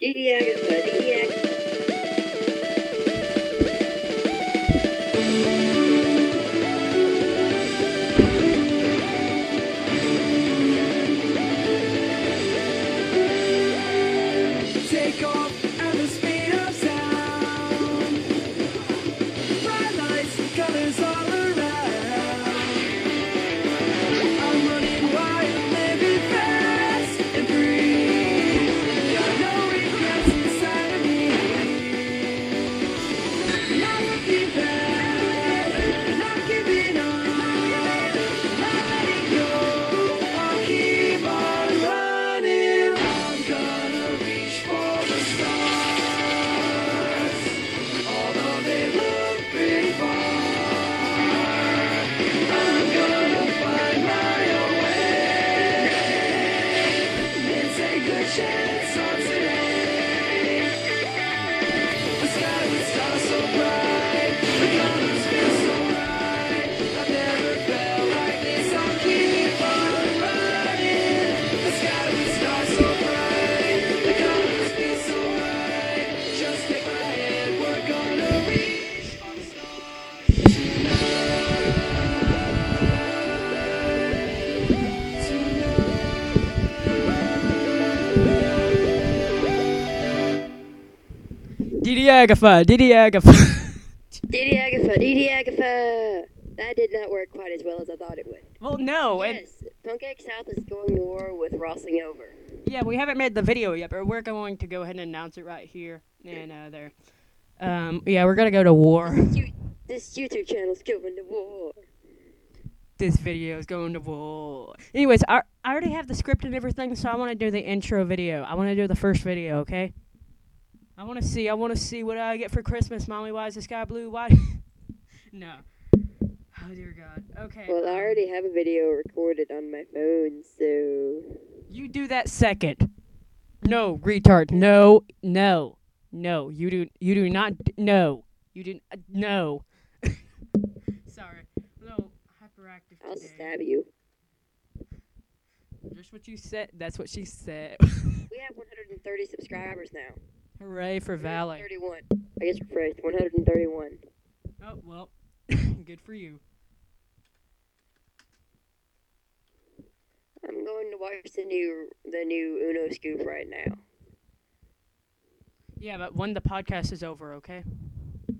Didi Agatha, Didi Agatha, Didi Agatha. Didi Agatha, Didi Agatha. That did not work quite as well as I thought it would. well, no, Yes, Punk X South is going to war with Rossing Over. yeah, we haven't made the video yet, but we're going to go ahead and announce it right here and uh, there. Um, yeah, we're gonna go to war. This YouTube channel's going to war. This video is going to war. Anyways, I, I already have the script and everything, so I want to do the intro video. I want to do the first video, okay? I want to see. I want to see what I get for Christmas, mommy. Why is the sky blue? Why? no. Oh dear God. Okay. Well, I um, already have a video recorded on my phone, so. You do that second. No, retard. No, no, no. You do. You do not. No. You do. Uh, no. Sorry. Little hyperactive I'll today. stab you. Just what you said. That's what she said. We have 130 subscribers now. Hooray for Valley. 31. I guess refreshed. 131. Oh well. Good for you. I'm going to watch the new the new Uno scoop right now. Yeah, but when the podcast is over, okay? I'm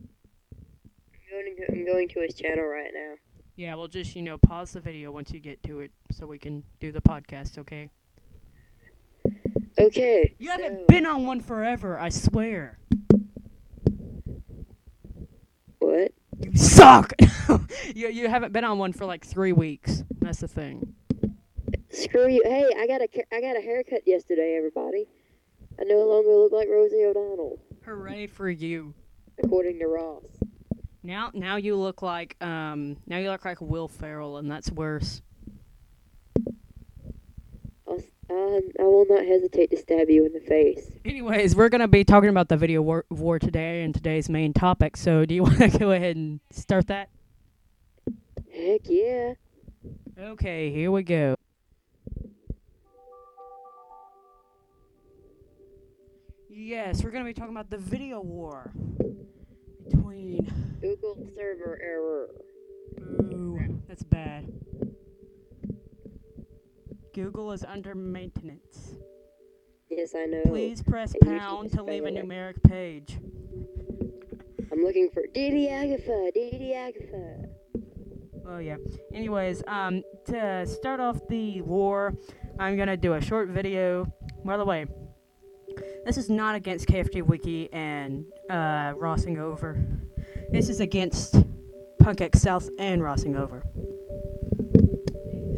going to, I'm going to his channel right now. Yeah, we'll just you know pause the video once you get to it, so we can do the podcast, okay? Okay. You haven't so- been on one forever, I swear. What? You suck. you you haven't been on one for like three weeks. That's the thing. Screw you. Hey, I got a I got a haircut yesterday. Everybody. I no longer look like Rosie O'Donnell, Hooray for you. according to Ross. Now now you look like um now you look like Will Ferrell, and that's worse. I'll, um, I will not hesitate to stab you in the face. Anyways, we're gonna be talking about the video war, war today and today's main topic. So do you want to go ahead and start that? Heck yeah. Okay, here we go. Yes, we're gonna be talking about the video war between. Google server error. Ooh, that's bad. Google is under maintenance. Yes, I know. Please press It pound to leave a numeric page. I'm looking for Didi Agatha. Didi Agatha. Oh yeah. Anyways, um, to start off the war, I'm gonna do a short video. By the way, this is not against KFD Wiki and uh, Rossing Over. This is against Punk X South and Rossing Over.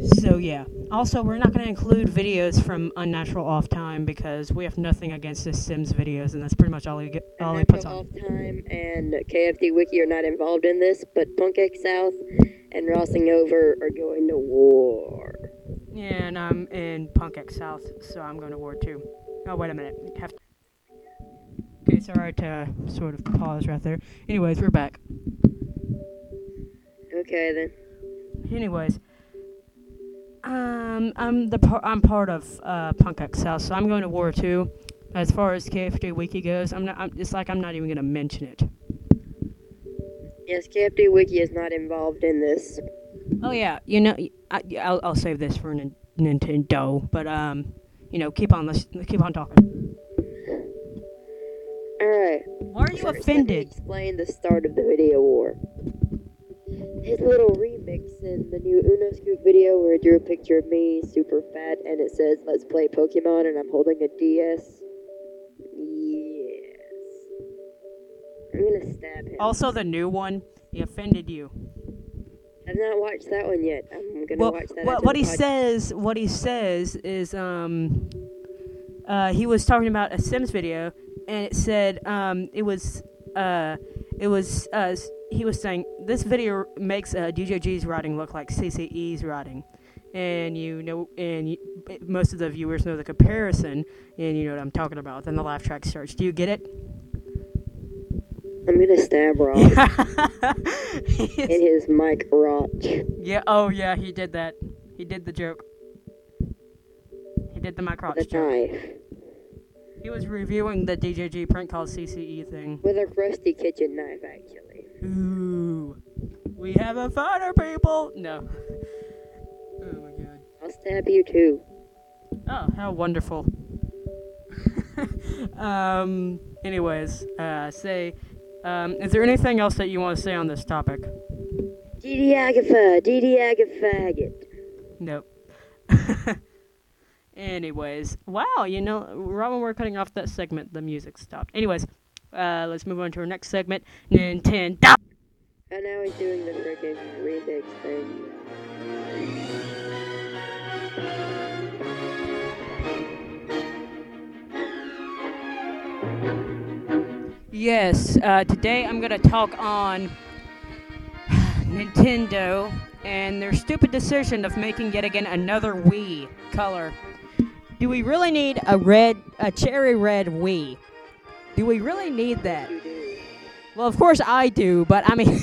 So yeah. Also, we're not gonna include videos from Unnatural Off Time because we have nothing against the Sims videos, and that's pretty much all he get, all he puts on. Off Time and KFD Wiki are not involved in this, but Punk X South and Rossing Over are going to war. Yeah, and I'm in Punk X South, so I'm going to war too. Oh, wait a minute. Have to... Okay, sorry to sort of pause right there. Anyways, we're back. Okay then. Anyways, um, I'm the par- I'm part of uh, Punk South, so I'm going to war too. as far as KFD Wiki goes, I'm not. I'm, it's like I'm not even gonna mention it. Yes, KFD Wiki is not involved in this. Oh yeah, you know, I, I'll, I'll save this for Nin- Nintendo, but um, you know, keep on lis- keep on talking. Alright. Why are you first offended? Explain the start of the video war. His little remix in the new Uno Scoop video where it drew a picture of me, super fat, and it says, let's play Pokemon, and I'm holding a DS. Yes. I'm gonna stab him. Also, the new one, he offended you. I've not watched that one yet. I'm gonna Well, watch that. what, after what he says, what he says is, um, uh, he was talking about a Sims video, and it said, um, it was, uh, it was, uh, he was saying this video makes uh, DJG's writing look like CCE's writing, and you know, and you, most of the viewers know the comparison, and you know what I'm talking about. Then the laugh track starts. Do you get it? I'm gonna stab He in is- his mic rotch. yeah. Oh yeah, he did that. He did the joke. He did the micro With a joke. knife. He was reviewing the DJG print called CCE thing. With a crusty kitchen knife, actually. Ooh, we have a fighter, people. No. Oh my god. I'll stab you too. Oh, how wonderful. um. Anyways, uh, say, um, is there anything else that you want to say on this topic? DD Agatha, DD Agatha Nope. Anyways, wow, you know, right when we're cutting off that segment, the music stopped. Anyways, uh, let's move on to our next segment Nintendo. And now he's doing the freaking remix thing. Yes, uh, today I'm going to talk on Nintendo and their stupid decision of making yet again another Wii color. Do we really need a red, a cherry red Wii? Do we really need that? Well, of course I do, but I mean,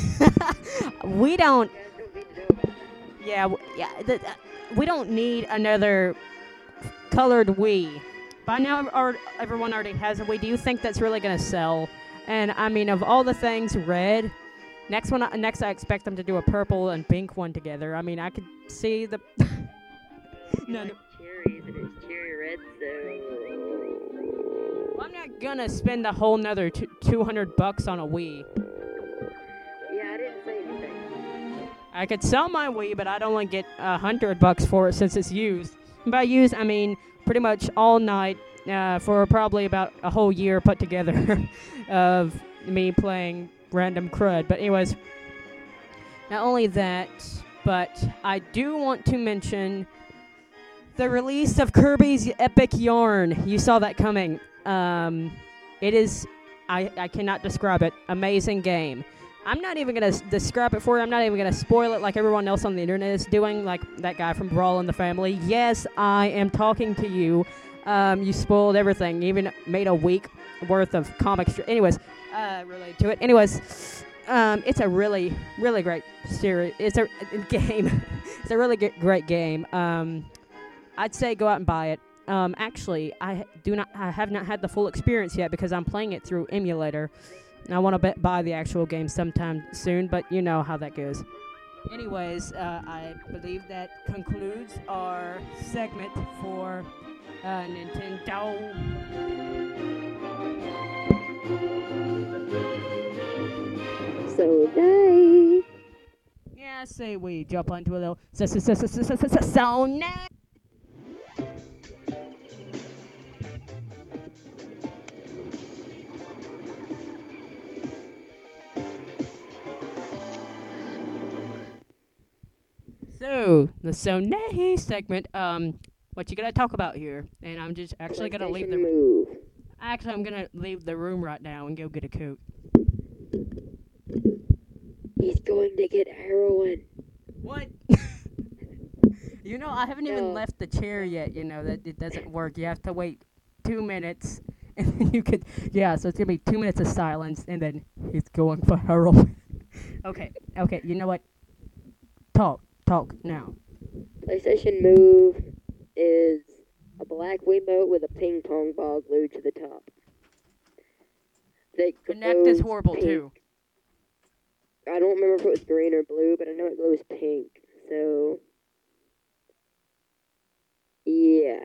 we don't. You guys don't need to know about that. Yeah, yeah. th- th- we don't need another colored Wii. By now, our, everyone already has a Wii. Do you think that's really gonna sell? And I mean, of all the things, red. Next one, next I expect them to do a purple and pink one together. I mean, I could see the. no, no. Cherries and it's cherry red, so. Not gonna spend a whole nother t- 200 bucks on a Wii. Yeah, I didn't say anything. I could sell my Wii, but I'd only get a hundred bucks for it since it's used. And by used, I mean pretty much all night uh, for probably about a whole year put together of me playing random crud. But anyways, not only that, but I do want to mention the release of Kirby's Epic Yarn. You saw that coming. Um, it is, I, I cannot describe it. Amazing game. I'm not even gonna describe it for you. I'm not even gonna spoil it like everyone else on the internet is doing, like that guy from Brawl in the Family. Yes, I am talking to you. Um, you spoiled everything. You even made a week worth of comic. Anyways, uh, related to it. Anyways, um, it's a really, really great series. It's a, a game. it's a really g- great game. Um, I'd say go out and buy it. Um, actually, I do not. I have not had the full experience yet because I'm playing it through emulator. I want to buy the actual game sometime soon, but you know how that goes. Anyways, uh, I believe that concludes our segment for uh, Nintendo. So nice. Yeah, say we jump onto a little sound So the Sony segment, um, what you gonna talk about here? And I'm just actually gonna leave the move. actually I'm gonna leave the room right now and go get a coat. He's going to get heroin. What? you know, I haven't even Oh. left the chair yet. You know that it doesn't work. You have to wait two minutes, and then you could. Yeah, so it's gonna be two minutes of silence, and then he's going for heroin. okay, okay. You know what? Talk, talk now. PlayStation Move is a black Wiimote with a ping pong ball glued to the top. That The neck is horrible pink. too. I don't remember if it was green or blue, but I know it glows pink. So, yeah,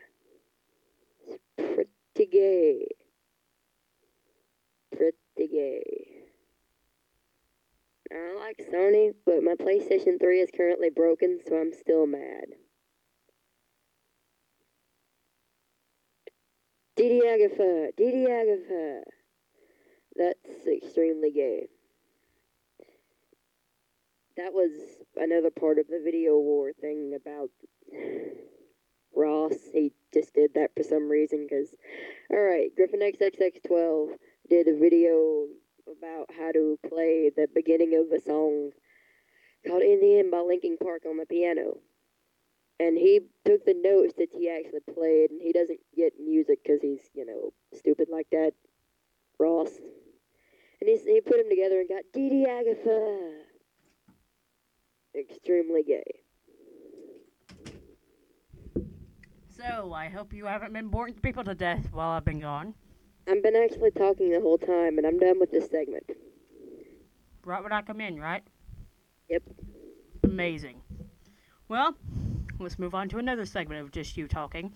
it's pretty gay. Pretty gay. I like Sony, but my PlayStation 3 is currently broken, so I'm still mad. Didi Agatha, Didi Agatha. That's extremely gay. That was another part of the video war thing about Ross. He just did that for some reason because, alright, Griffin XXX12 did a video about how to play the beginning of a song called In the End by Linkin Park on the piano. And he took the notes that he actually played, and he doesn't get music because he's, you know, stupid like that. Ross. And he's, he put them together and got Dee Agatha. Extremely gay. So I hope you haven't been boring people to death while I've been gone. I've been actually talking the whole time, and I'm done with this segment. Right when I come in, right? Yep. Amazing. Well, let's move on to another segment of just you talking.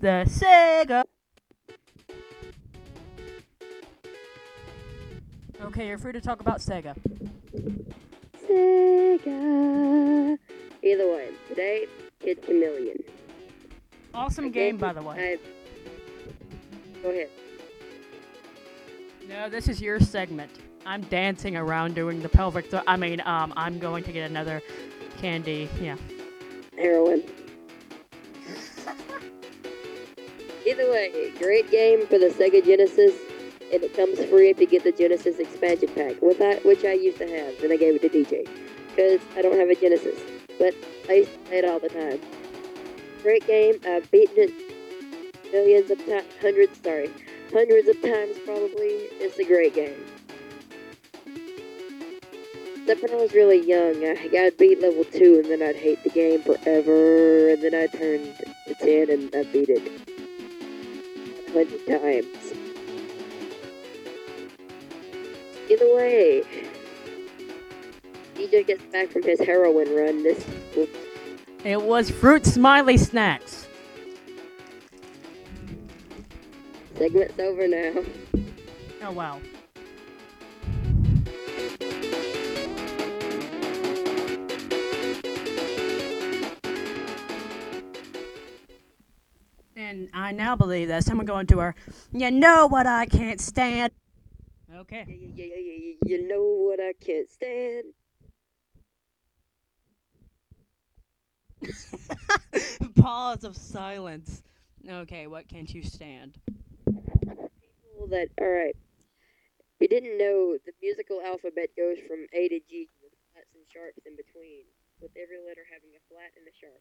The Sega. Okay, you're free to talk about Sega. Sega. Either way, today, Kid Chameleon. Awesome I game, by the way. I- Go ahead. No, this is your segment. I'm dancing around doing the pelvic. Th- I mean, um, I'm going to get another candy. Yeah. Heroin. Either way, great game for the Sega Genesis, and it comes free if you get the Genesis expansion pack, with that, which I used to have, and I gave it to DJ, because I don't have a Genesis, but I used to play it all the time. Great game, I've beaten it millions of times, hundreds, sorry, hundreds of times probably. It's a great game. Except when I was really young, I got beat level 2 and then I'd hate the game forever, and then I turned to 10 and I beat it a hundred times. Either way, DJ gets back from his heroin run. This It was Fruit Smiley Snacks. Segment's over now. Oh, wow. And I now believe that someone going to her, you know what I can't stand. Okay. You know what I can't stand? Pause of silence. Okay, what can't you stand? That alright. You didn't know the musical alphabet goes from A to G with flats and sharps in between, with every letter having a flat and a sharp.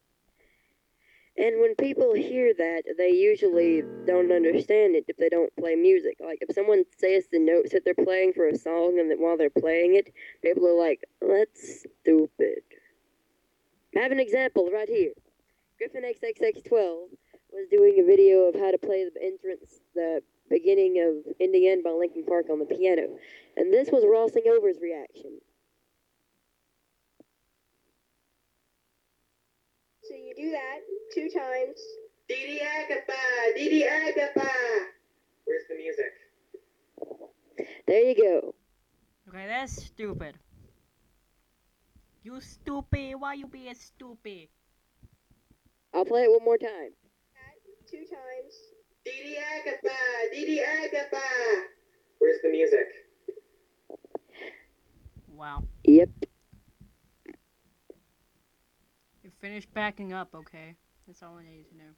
And when people hear that, they usually don't understand it if they don't play music. Like if someone says the notes that they're playing for a song, and that while they're playing it, people are like, "That's stupid." I have an example right here. Griffin XXX12 was doing a video of how to play the entrance, the beginning of In the End by Linkin Park on the piano, and this was Rossing Over's reaction. So you do that two times. Didi Agatha! Didi Agatha! Where's the music? There you go. Okay, that's stupid. You stupid. Why you being stupid? I'll play it one more time. Two times. Didi Agatha! Didi Agatha! Where's the music? Wow. Yep. You finished backing up, okay? That's all I needed to know.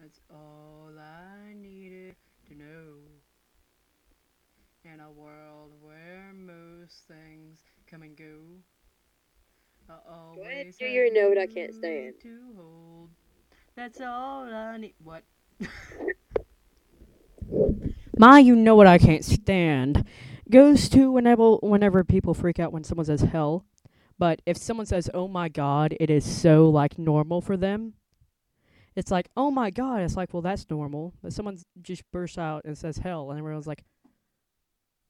That's all I needed to know. In a world where most things come and go. I ahead, always do your note I can't stand. To hold. That's all I need. What? My, you know what I can't stand goes to whenever whenever people freak out when someone says hell. But if someone says, "Oh my God," it is so like normal for them. it's like, oh my god, it's like, well, that's normal. But someone just bursts out and says hell, and everyone's like,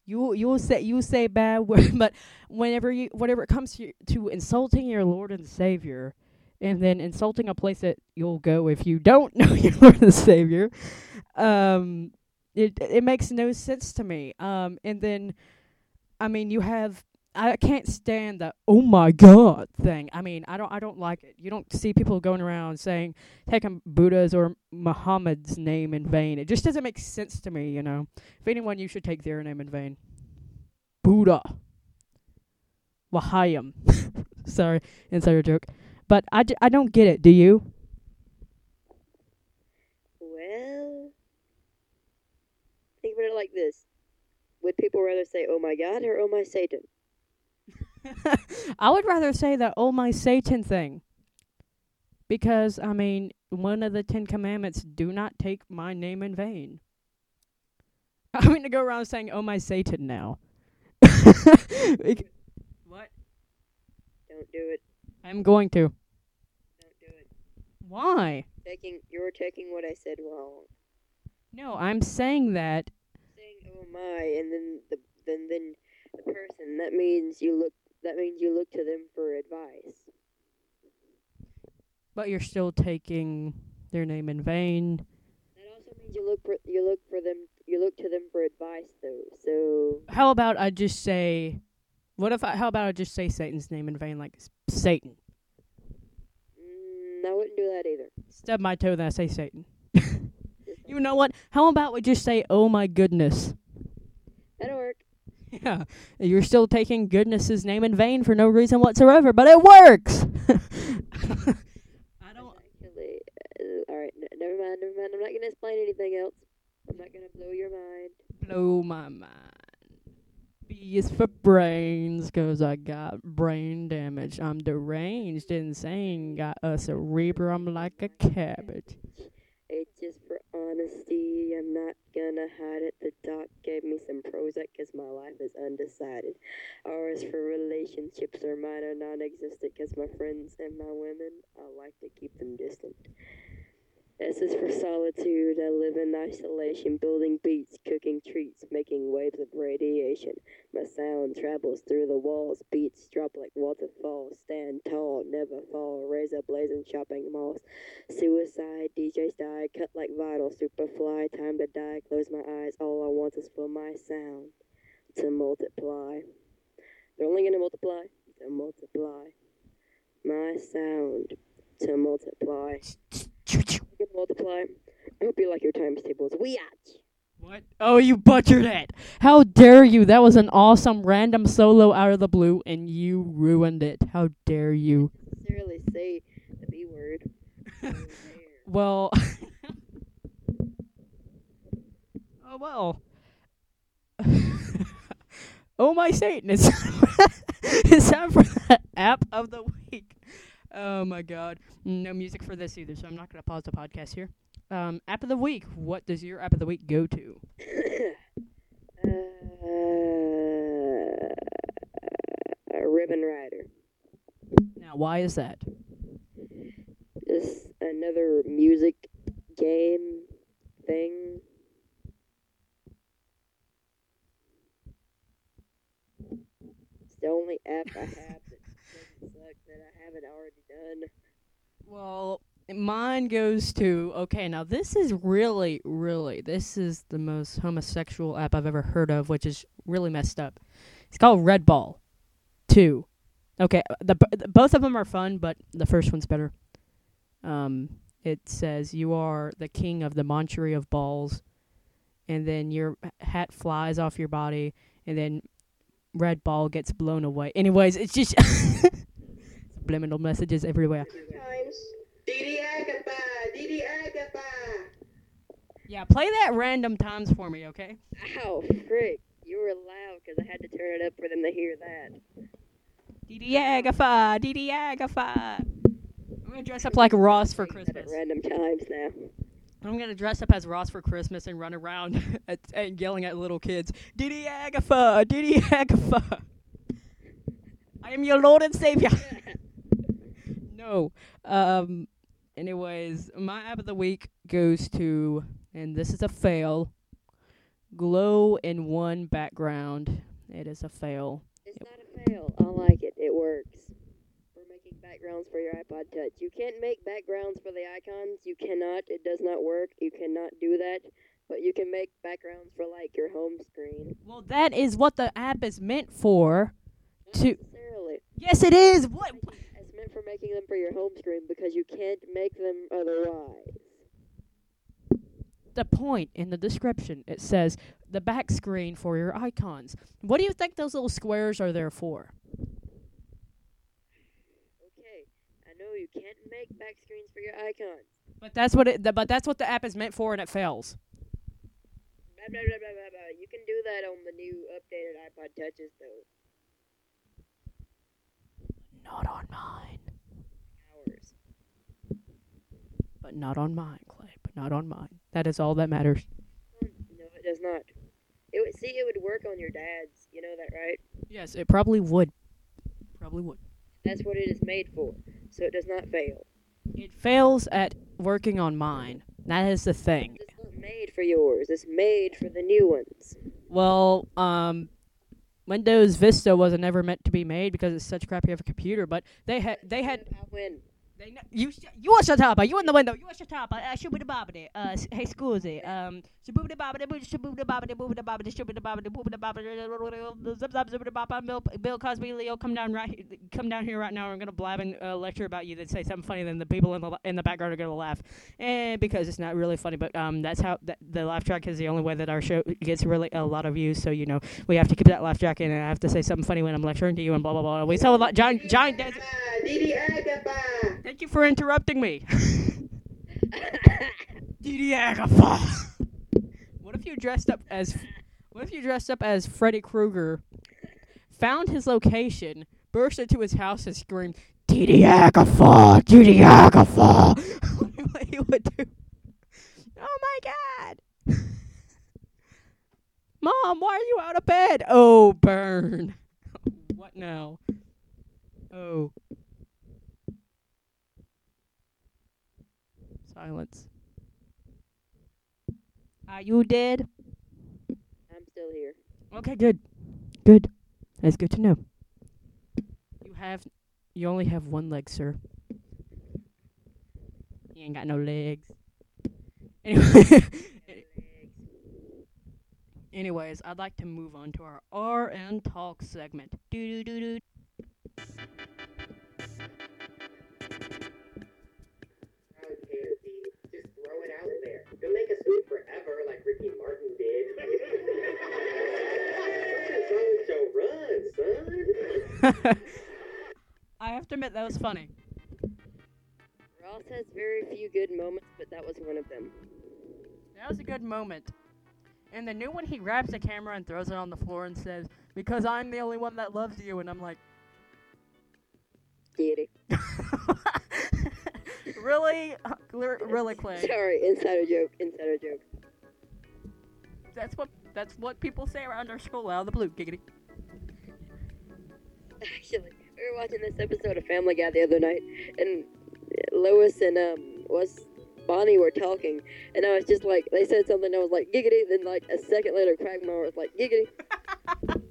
you you will say you say bad word, but whenever you whenever it comes to to insulting your Lord and Savior, and then insulting a place that you'll go if you don't know your Lord and Savior, um, it it makes no sense to me. Um, and then, I mean, you have I can't stand the oh my god thing. I mean, I don't I don't like it. You don't see people going around saying taking Buddha's or Muhammad's name in vain. It just doesn't make sense to me, you know. If anyone you should take their name in vain. Buddha. Wahayam. Sorry, insider joke. But I, d- I don't get it, do you? Well, think about it like this: Would people rather say "Oh my God" or "Oh my Satan"? I would rather say the oh my Satan thing. Because, I mean, one of the Ten Commandments do not take my name in vain. I'm going to go around saying oh my Satan now. What? Don't do it. I'm going to. Don't do it. Why? Taking you're taking what I said wrong. No, I'm saying that. Saying "Oh my" and then the then then the person that means you look that means you look to them for advice. But you're still taking their name in vain. That also means you look for you look for them you look to them for advice though. So How about I just say. What if I. How about I just say Satan's name in vain, like s- Satan? Mm, I wouldn't do that either. Stub my toe, then I say Satan. You know what? How about we just say, oh my goodness? That'll work. Yeah, you're still taking goodness's name in vain for no reason whatsoever, but it works. I don't. Actually, uh, all right. Never mind. Never mind. I'm not gonna explain anything else. I'm not gonna blow your mind. Blow my mind. Is for brains, 'cause I got brain damage. I'm deranged, insane, got a cerebrum like a cabbage. It's just for honesty. I'm not gonna hide it. The doc gave me some Prozac 'cause my life is undecided. Is for relationships are mine are non-existent 'cause my friends and my women, I like to keep them distant. S is for solitude. I live in isolation, building beats, cooking treats, making waves of radiation. My sound travels through the walls. Beats drop like waterfalls. Stand tall, never fall. A blazing shopping malls. Suicide, DJs die, cut like vital, superfly, time to die, close my eyes, all I want is for my sound to multiply. They're only gonna multiply, to multiply. My sound to multiply. To multiply. I hope you like your times tables. We out. What? Oh, you butchered it! How dare you? That was an awesome random solo out of the blue, and you ruined it. How dare you? Necessarily say the B word. Well. oh well. oh my Satan! It's it's time for the app of the week. Oh my God! No music for this either, so I'm not gonna pause the podcast here. Um, app of the week. What does your app of the week go to? uh, Ribbon Rider. Now, why is that? Just another music game thing. It's the only app I have that doesn't suck that I haven't already done. Well, to okay. Now this is really, really this is the most homosexual app I've ever heard of, which is really messed up. It's called Red Ball Two. Okay, the, the both of them are fun, but the first one's better. Um, it says you are the king of the monchery of balls, and then your hat flies off your body, and then red ball gets blown away. Anyways, it's just subliminal messages everywhere. Times. Didi Agatha, Didi Agatha. Yeah, play that random times for me, okay? Ow, frick. You were loud because I had to turn it up for them to hear that. Didi Agatha, Didi Agatha. I'm gonna dress up like Ross for Christmas. Random times now. I'm gonna dress up as Ross for Christmas and run around at, and yelling at little kids, Agatha, Didi Agatha. I am your Lord and Savior. no, um, Anyways, my app of the week goes to, and this is a fail. Glow in one background. It is a fail. It's not a fail. I like it. It works. We're making backgrounds for your iPod Touch. You can't make backgrounds for the icons. You cannot. It does not work. You cannot do that. But you can make backgrounds for like your home screen. Well, that is what the app is meant for. Not To- necessarily. Yes, it is. What? It's meant for making them for your home screen because you can't make them otherwise. The point in the description it says the back screen for your icons. What do you think those little squares are there for? Okay, I know you can't make back screens for your icons. But that's what it. th- But that's what the app is meant for, and it fails. Blah, blah, blah. You can do that on the new updated iPod Touches, though. Not on mine. Hours. But not on mine, not on mine. That is all that matters. No, it does not. It would see it would work on your dad's. You know that, right? Yes, it probably would. Probably would. That's what it is made for. So it does not fail. It fails at working on mine. That is the thing. It's not made for yours. It's made for the new ones. Well, um, Windows Vista wasn't ever meant to be made because it's such crappy of a computer. But they had they had I win. They kn- you sh- you shut up. You in the window. You shut up. Uh, shoobity bobbity. Uh, hey, scusi. Um, shaboobity bobbity boo shaboobity bobbity shoobity bobbity boobity bobbity zip bop. I'm Bill Bill Cosby. Leo, come down right. Come down here right now. I'm gonna blab and uh, lecture about you. Then say something funny. Then the people in the in the background are gonna laugh. And because it's not really funny, but um, that's how the laugh track is the only way that our show gets really a lot of views. So you know we have to keep that laugh track in, and I have to say something funny when I'm lecturing to you and blah blah blah. We saw a lot. John John. Didi Agaba. Thank you for interrupting me. What if you dressed up as What if you dressed up as Freddy Krueger, found his location, burst into his house and screamed, Didi Agatha. what you would do? Oh my god. Mom, why are you out of bed? Oh, burn. What now? Oh. Silence. Are you dead? I'm still here. Okay, good. Good. That's good to know. You have you only have one leg, sir. You ain't got no legs. Anyway, anyways, I'd like to move on to our R and Talk segment. Do do do do. I have to admit that was funny. Ross has very few good moments, but that was one of them. That was a good moment. And the new one, he grabs the camera and throws it on the floor and says, "Because I'm the only one that loves you," and I'm like. Get it. really, really, Clay. Sorry, insider joke. Insider joke. That's what that's what people say around our school out of the blue. Giggity. Actually, we were watching this episode of Family Guy the other night, and Lois and um was Bonnie were talking, and I was just like, they said something, I was like giggity. Then like a second later, Craigmore was like giggity.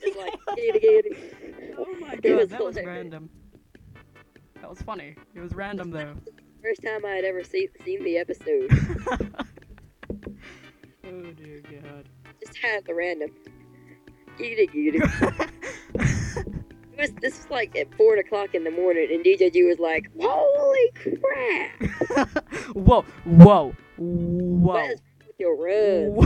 Just like giggity giggity. Oh my It god, was that was random. That was funny. It was random though. First time I had ever see, seen the episode. oh dear God. Just had the random. Giggity giggity. It was this was like at four o'clock in the morning, and DJG was like, "Holy crap! whoa, whoa, whoa. What is with your run?"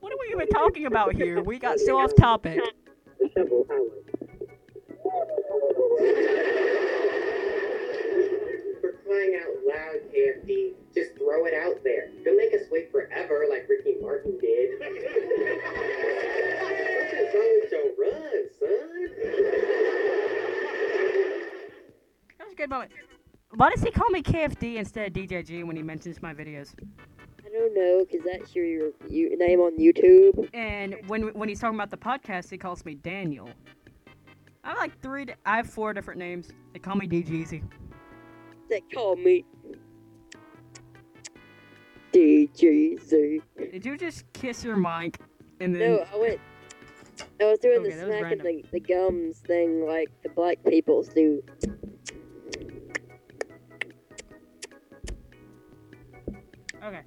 What are we even talking about here? We got so off topic. For several crying out loud, KFC. Just throw it out there. You'll make us wait forever like Ricky Martin did. Something's wrong with run, son. That was a good moment. Why does he call me KFD instead of DJG when he mentions my videos? I don't know, cause that's your, your you, name on YouTube. And when when he's talking about the podcast, he calls me Daniel. I have like three. I have four different names. They call me DGZ. They call me DGZ. Did you just kiss your mic and then? No, I went. I was doing Okay, the smacking the, the gums thing like the black peoples do. Okay.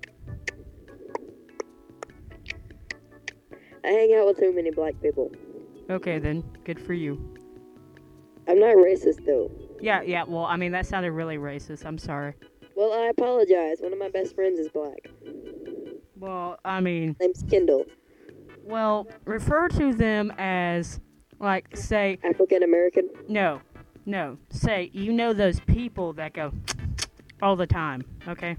I hang out with too many black people. Okay then. Good for you. I'm not racist though. Yeah, yeah. Well, I mean that sounded really racist. I'm sorry. Well, I apologize. One of my best friends is black. Well, I mean, Name's Kendall. Well, refer to them as like say African American. no, no. Say you know those people that go all the time. Okay.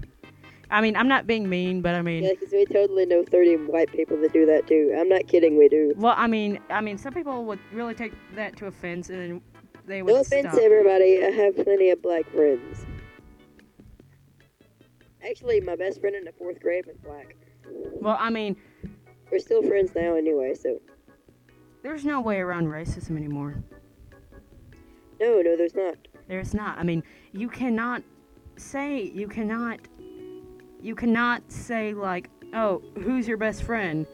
I mean, I'm not being mean, but I mean, Yeah, because we totally know 30 white people that do that too. I'm not kidding, we do. well, I mean, I mean, some people would really take that to offense, and then they would No offense stop. to everybody, I have plenty of black friends. Actually, my best friend in the fourth grade was black. Well, I mean, We're still friends now anyway, so. there's no way around racism anymore. No, no, there's not. There's not. I mean, you cannot say, you cannot, you cannot say, like, oh, who's your best friend?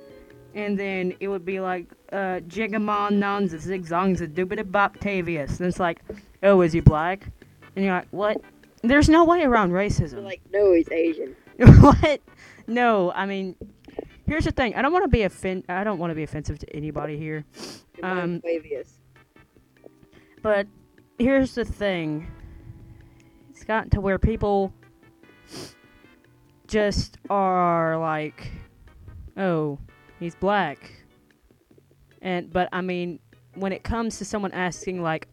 And then it would be like, uh, Jigamon Nonza Zigzongza Doobity Boptavius. And it's like, oh, is he black? And you're like, what? There's no way around racism. like, no, he's Asian. what? No, I mean, here's the thing. I don't want to be offen- I don't want to be offensive to anybody here. Um, Um, But here's the thing. It's gotten to where people just are like, "Oh, he's black." And but I mean, when it comes to someone asking like,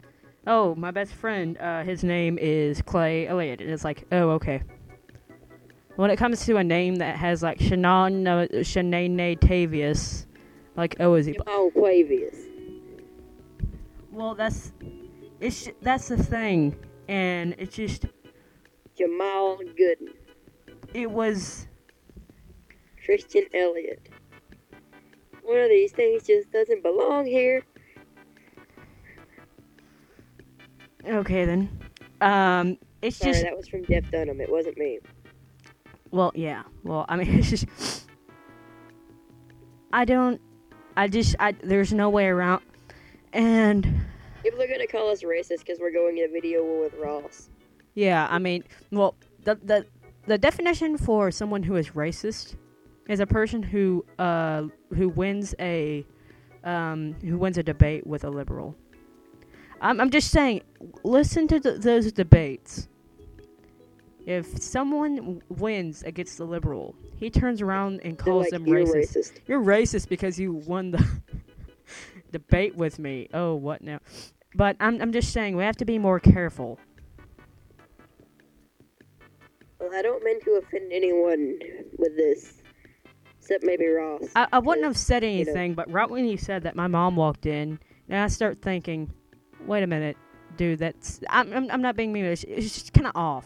"Oh, my best friend, uh, his name is Clay Elliott," and it's like, "Oh, okay." When it comes to a name that has like Shannon uh, Shanae Tavius, like, "Oh, is he?" Jamal Flavius. Well, that's it's that's the thing, and it's just Jamal Gooden. it was Christian Elliott. One of these things just doesn't belong here. okay then. Um, it's Sorry, just that was from Jeff Dunham. It wasn't me. Well, yeah. Well, I mean, it's just I don't. I just I there's no way around, and People are gonna call us racist because we're going in a video war with Ross. yeah, I mean, well, the the the definition for someone who is racist is a person who uh who wins a um who wins a debate with a liberal. I'm I'm just saying, listen to th- those debates. If someone wins against the liberal, he turns around and calls like, them "You're racist. racist. You're racist because you won the debate with me. Oh, what now? But I'm I'm just saying we have to be more careful. Well, I don't mean to offend anyone with this, except maybe Ross. I, I wouldn't have said know. anything, but right when you said that, my mom walked in, and I start thinking, wait a minute, dude, that's I'm I'm, I'm not being mean. It's, it's just kind of off.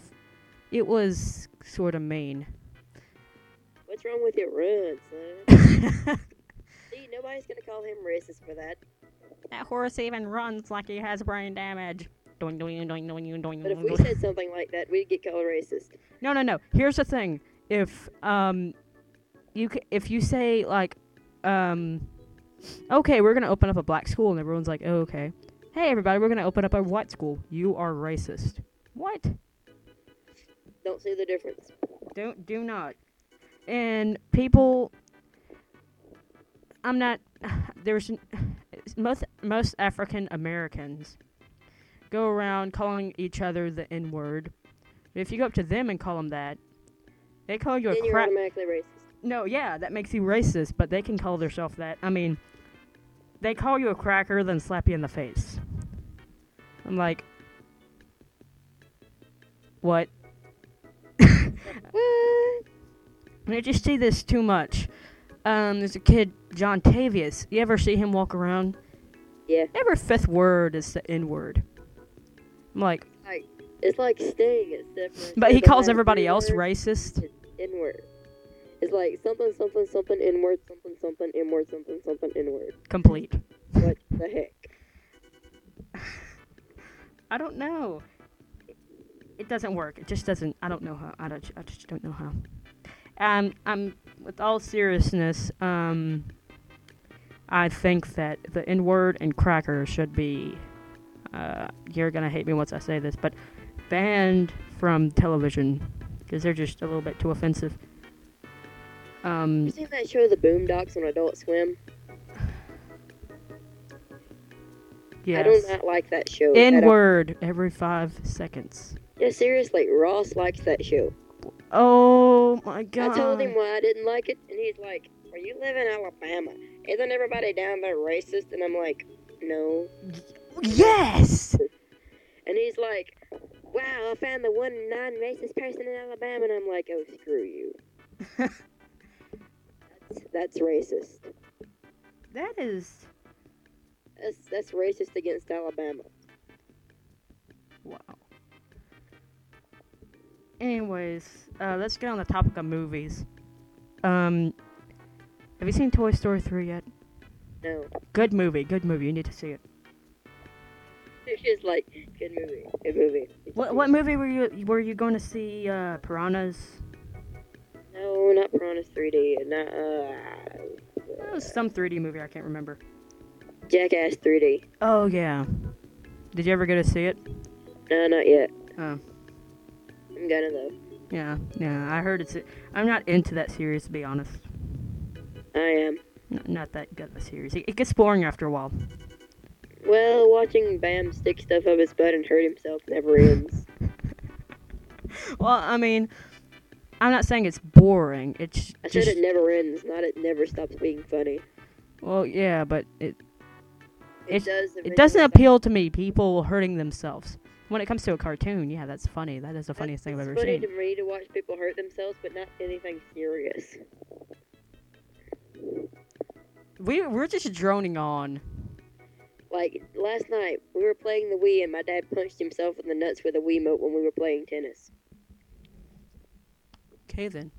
It was sort of mean. What's wrong with your run, son? See, nobody's gonna call him racist for that. that horse even runs like he has brain damage. Doing, doing, doing, doing, doing, But if we said something like that, we'd get called racist. No, no, no. Here's the thing. If um, you c- if you say like, um, okay, we're gonna open up a black school, and everyone's like, oh, okay. Hey, everybody, we're gonna open up a white school. You are racist. What? Don't see the difference. Don't do not. And people, I'm not. There's most most African Americans go around calling each other the N word. If you go up to them and call them that, they call you Then a crap. automatically racist. No, yeah, that makes you racist, but they can call themselves that. I mean, they call you a cracker, then slap you in the face. I'm like, what? I just see this too much. Um, there's a kid, John Tavius. You ever see him walk around? Yeah. Every fifth word is the N word. I'm like, It's like Sting, except for but he calls everybody else racist. N word. It's like something, something, something, N word, something, something, N word, something, something, N word. Complete. What the heck? I don't know. It doesn't work. It just doesn't. I don't know how. I don't. I just don't know how. Um, I'm with all seriousness. Um, I think that the N word and cracker should be. Uh, you're gonna hate me once I say this, but banned from television because they're just a little bit too offensive. Um, You seen that show, The Boondocks, on Adult Swim? yes. I do not like that show. N word every five seconds. Yeah, seriously, Ross likes that show. Oh my god. I told him why I didn't like it, and he's like, "Well, you live in Alabama. Isn't everybody down there racist?" And I'm like, "No." Yes! And he's like, "Wow, I found the one non-racist person in Alabama," and I'm like, "Oh, screw you." that's, that's racist. That is. That's that's racist against Alabama. Wow. Anyways, uh, let's get on the topic of movies. Um, have you seen Toy Story 3 yet? No, Good movie, good movie. You need to see it. it's just like good movie, good movie. What what movie were you were you going to see? Uh, Piranhas. No, not Piranhas 3D. Not uh, It was some 3D movie. I can't remember. Jackass 3D. Oh yeah. Did you ever get to see it? No, not yet. Oh. I'm gonna though. Yeah, yeah. I heard it's. I'm not into that series to be honest. I am. N- not that good of a series. It, it gets boring after a while. Well, watching Bam stick stuff up his butt and hurt himself never ends. Well, I mean, I'm not saying it's boring. It's I said it never ends, not it never stops being funny. Well, yeah, but it It It's- does. it doesn't appeal to me. People hurting themselves. When it comes to a cartoon, yeah, that's funny. That is the funniest thing I've ever seen. It's funny to me to watch people hurt themselves, but not anything serious. We we're just droning on. Like last night, we were playing the Wii, and my dad punched himself in the nuts with a Wiimote when we were playing tennis. Okay then.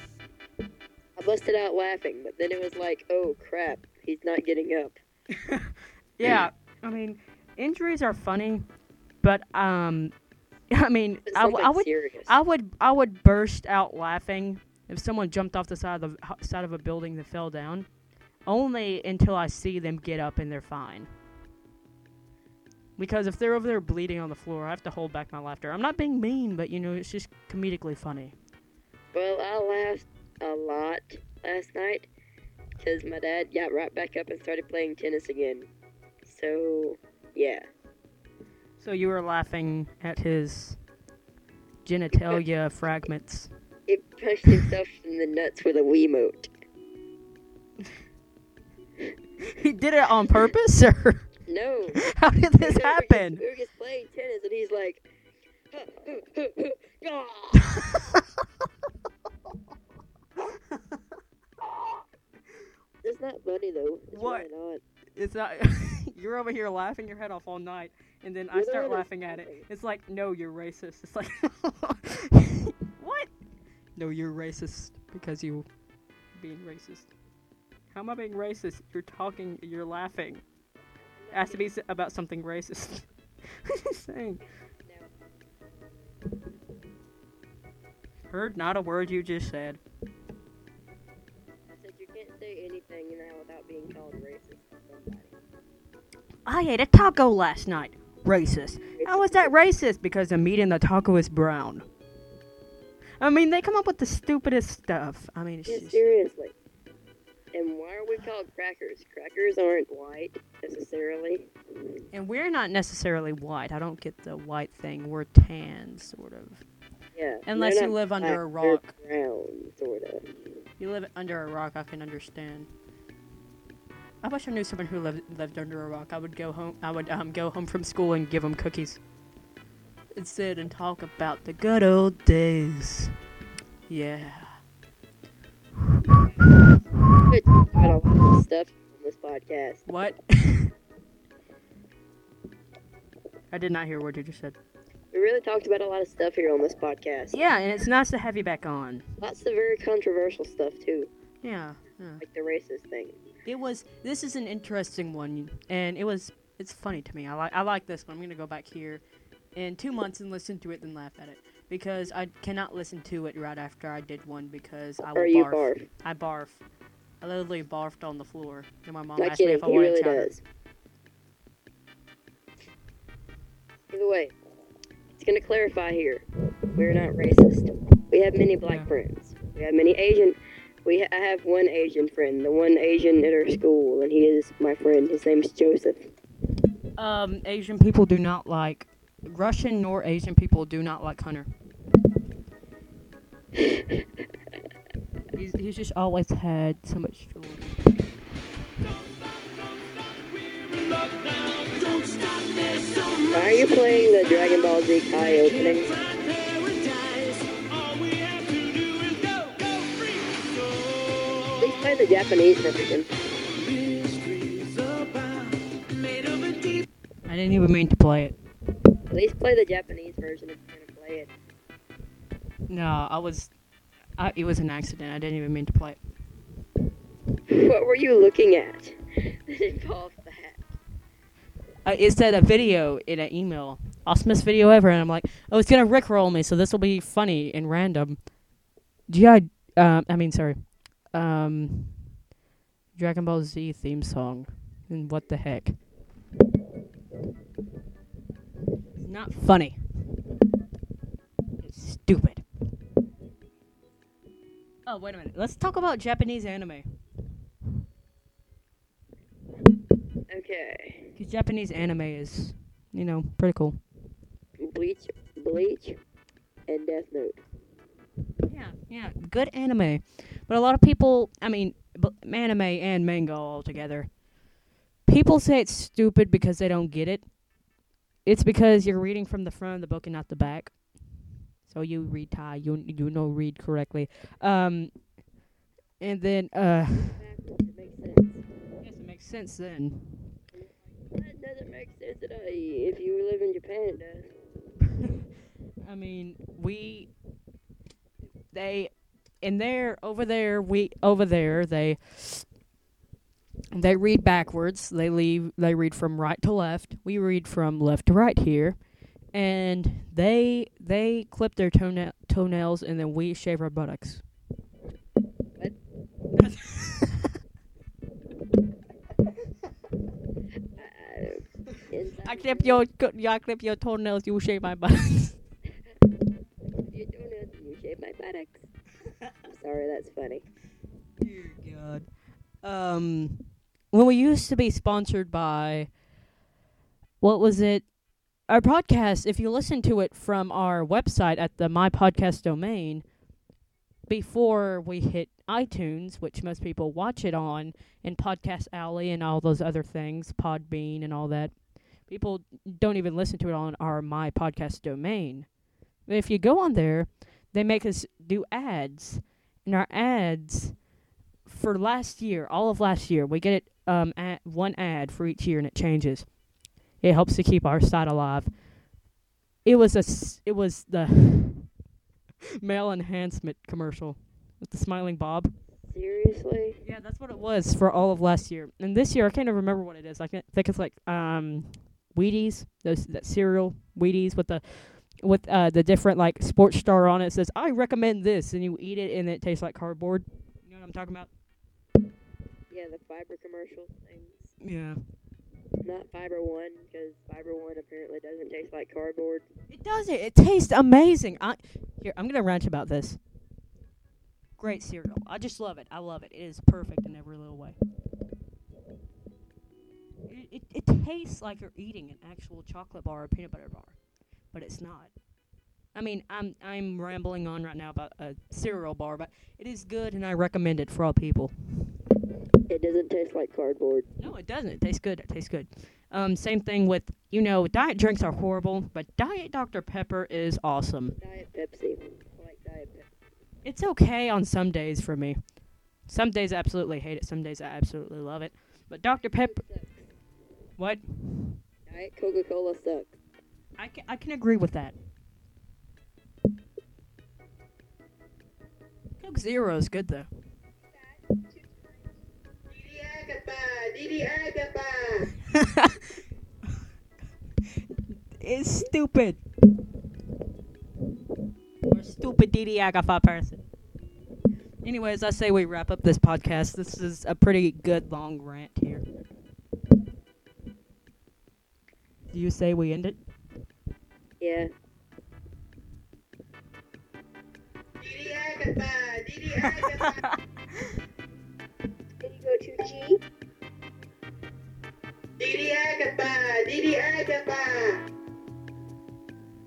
I busted out laughing, but then it was like, oh crap, he's not getting up. Yeah, I mean, injuries are funny, but um, I mean, It's I, something I would serious. I would I would burst out laughing if someone jumped off the side of the side of a building that fell down, only until I see them get up and they're fine. Because if they're over there bleeding on the floor, I have to hold back my laughter. I'm not being mean, but you know, it's just comedically funny. Well, I laughed a lot last night because my dad got right back up and started playing tennis again. So. So you were laughing at his genitalia fragments. He punched himself in the nuts with a Wiimote. He did it on purpose, or No. how did We this just- happen? We were just playing tennis, and he's like, It's not funny though. It's What? really not. It's not. you're over here laughing your head off all night, and then I You're start laughing at it. It's like, no, you're racist. It's like, what? No, you're racist because you being racist. How am I being racist? You're talking. You're laughing. It has to be about something racist. what are you saying? Heard not a word you just said. I said you can't say anything now without being called racist by somebody. I ate a taco last night. Racist. How was that racist? Because the meat in the taco is brown. I mean, they come up with the stupidest stuff. I mean, it's Yeah, just. seriously. And why are we called crackers? Crackers aren't white necessarily. And we're not necessarily white. I don't get the white thing. We're tan, sort of. Yeah. Unless you live under a black, rock. Brown, sort of. You live under a rock, I can understand. I wish I knew someone who lived lived under a rock. I would go home. I would um go home from school and give them cookies. And sit and talk about the good old days. Yeah. We talk about a stuff on this podcast. What? I did not hear what you just said. We really talked about a lot of stuff here on this podcast. Yeah, and it's nice to have you back on. Lots of very controversial stuff too, Yeah, yeah. like the racist thing. It was. This is an interesting one, and it was. it's funny to me. I like I like this one. I'm gonna go back here in two months and listen to it and laugh at it because I cannot listen to it right after I did one because I will barf. barf. I barf. I literally barfed on the floor. And my mom Not asked me if I he wanted really chowder. does. Either way, it's gonna clarify here. We're not racist. We have many black Yeah. friends. We have many Asian. We ha- I have one Asian friend, the one Asian at our school, and he is my friend. His name is Joseph. Um, Asian people do not like Russian nor Asian people do not like Hunter. he's, he's just always had so much trouble. Why are you playing the Dragon Ball Z Kai opening? The Japanese version. I didn't even mean to play it. At least play the Japanese version if you're gonna play it. No, I was. I, it was an accident. I didn't even mean to play it. What were you looking at that involved that? Uh, it said a video in an email, awesomest video ever, and I'm like, oh, it's gonna rickroll me, so this will be funny and random. GI, um, I mean, sorry, um, Dragon Ball Z theme song, and what the heck? It's not funny. It's stupid. Oh, wait a minute. Let's talk about Japanese anime. Okay. Because Japanese anime is, you know, pretty cool. Bleach, Bleach, and Death Note. Yeah, yeah, good anime. But a lot of people, I mean, anime and manga all together. People say it's stupid because they don't get it. It's because you're reading from the front of the book and not the back. So you read Thai, you you know read correctly. Um, and then uh, It makes sense. yes, it makes sense then. That doesn't make sense at all. If you live in Japan, it does. I mean, we they in there over there we over there they they read backwards. They leave they read from right to left. We read from left to right here. And they they clip their toena- toenails and then we shave our buttocks. I clip your- your I clip your toenails, you shave my buttocks. You don't know you shave my buttocks. I'm sorry, that's funny. Dear God. Um, when we used to be sponsored by, what was it? Our podcast. If you listen to it from our website at the My Podcast domain, before we hit iTunes, which most people watch it on, and Podcast Alley and all those other things, Podbean and all that, people don't even listen to it on our My Podcast domain. If you go on there, they make us do ads and our ads for last year, all of last year, we get it um at one ad for each year, and it changes. It helps to keep our site alive. It was a s- it was the male enhancement commercial with the smiling Bob. Seriously? Yeah, that's what it was for all of last year. And this year, I can't even remember what it is. I can think it's like um, Wheaties, those that cereal Wheaties with the with uh the different like sports star on it. It says I recommend this, and you eat it, and it tastes like cardboard. You know what I'm talking about? Yeah, the fiber commercial things. Yeah. Not Fiber One, because Fiber One apparently doesn't taste like cardboard. It doesn't. It tastes amazing. I here I'm gonna rant about this. Great cereal. I just love it. I love it. It is perfect in every little way. It, it, it tastes like you're eating an actual chocolate bar or peanut butter bar, but it's not. I mean, I'm I'm rambling on right now about a cereal bar, but it is good and I recommend it for all people. It doesn't taste like cardboard. No, it doesn't. It tastes good. It tastes good. Um, same thing with you know, diet drinks are horrible, but Diet Dr Pepper is awesome. Diet Pepsi. I like Diet Pepsi. It's okay on some days for me. Some days I absolutely hate it. Some days I absolutely love it. But Dr Pepper, what? Diet Coca Cola sucks. I can I can agree with that. Coke Zero is good though. Didi Agatha! Didi Agatha! is stupid. Or stupid Didi Agatha person. Anyways, I say we wrap up this podcast. This is a pretty good long rant here. Do you say we end it? Yeah. Didi Agatha! Didi Agatha! Then you go to G. Didi Agatha! Didi Agatha!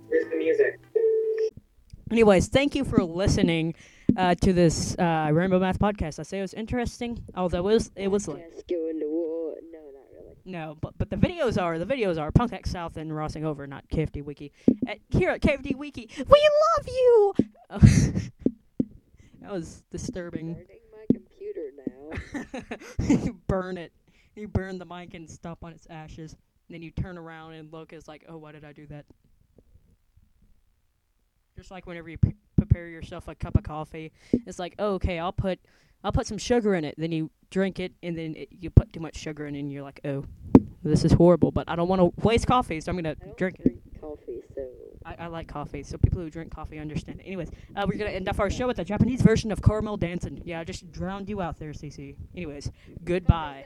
Where's the music? Anyways, thank you for listening uh, to this uh, Rainbow Math podcast. I say it was interesting, although it was it was like Yes, going to war. No, not really. No, but but the videos are the videos are Punk X South and Rossing Over, not KFD Wiki. At, here at KFD Wiki, we love you. that was disturbing. Burning my computer now. you burn it. You burn the mic and stomp on its ashes. then you turn around and look. It's like, oh, why did I do that? Just like whenever you pre- prepare yourself a cup of coffee, it's like, oh, okay, I'll put, I'll put some sugar in it. Then you drink it, and then it, you put too much sugar in, it and you're like, oh, this is horrible. But I don't want to waste coffee, so I'm gonna don't drink it. coffee, so I, I like coffee, so people who drink coffee understand. Anyways, uh, we're gonna end off our show with the Japanese version of Caramelldansen. Yeah, I just drowned you out there, CC. Anyways, goodbye.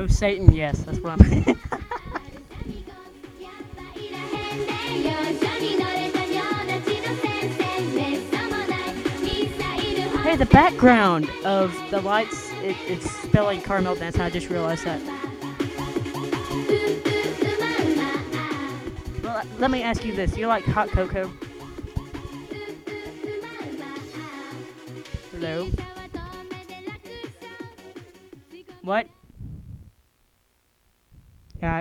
Oh, Satan, yes, that's what I'm. hey, the background of the lights, it, it's spelling Carmel Dance. I just realized that. Well, let me ask you this. You like hot cocoa?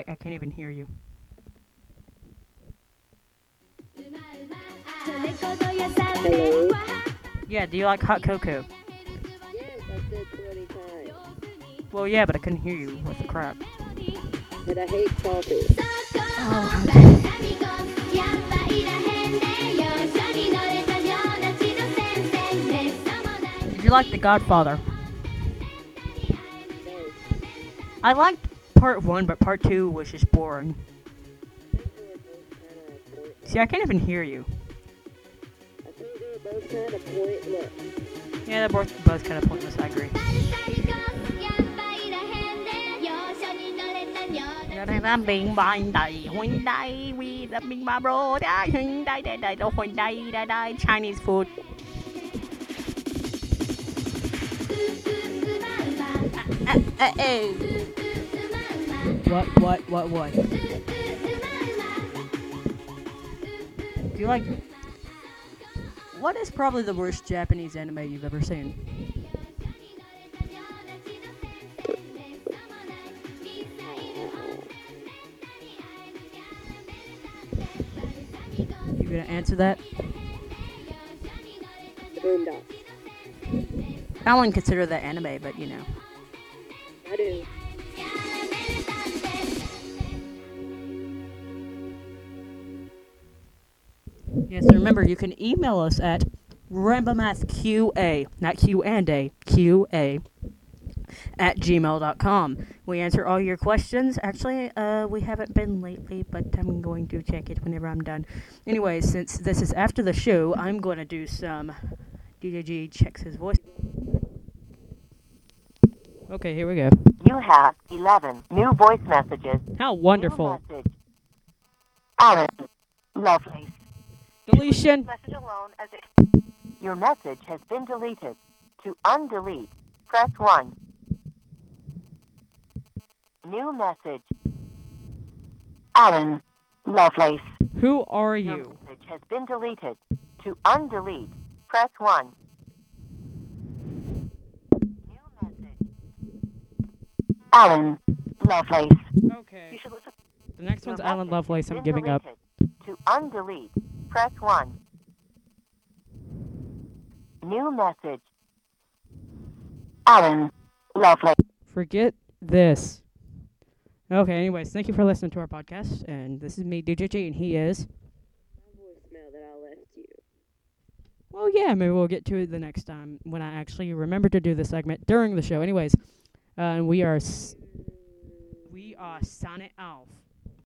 I can't even hear you. Hello? Yeah, do you like hot cocoa? Yes, I Well, yeah, but I couldn't hear you. What the crap? But I hate coffee. Oh. Did you like The Godfather? I liked part one, but part two was just boring. I think they were both kind of pointless. See, I can't even hear you. I think they were both kind of pointless. Yeah, they're both both kind of pointless. I agree. Chinese food. Uh, uh, uh, oh. What? What? What? What? Do you like? What is probably the worst Japanese anime you've ever seen? You gonna answer that? The Boondocks. I wouldn't consider that anime, but you know. I do. Yes, remember you can email us at RamboMathQA, not Q and A, QA at gmail.com. We answer all your questions. Actually, uh, we haven't been lately, but I'm going to check it whenever I'm done. Anyway, since this is after the show, I'm going to do some DJG checks his voice. Okay, here we go. You have 11 new voice messages. How New wonderful. message. Alan, lovely. Deletion. Message alone as it. Your message has been deleted. To undelete, press 1. New message. Alan Lovelace. Who are Your you? message has been deleted. To undelete, press 1. New message. Alan Lovelace. Okay. You should listen. The next Your one's Alan Lovelace. I'm giving up. To undelete, press 1. New message. Alan Lovelace. Forget this. Okay, anyways, thank you for listening to our podcast. And this is me, DJG, and he is. Well, yeah, maybe we'll get to it the next time when I actually remember to do the segment during the show. Anyways, uh, we are we are signing off.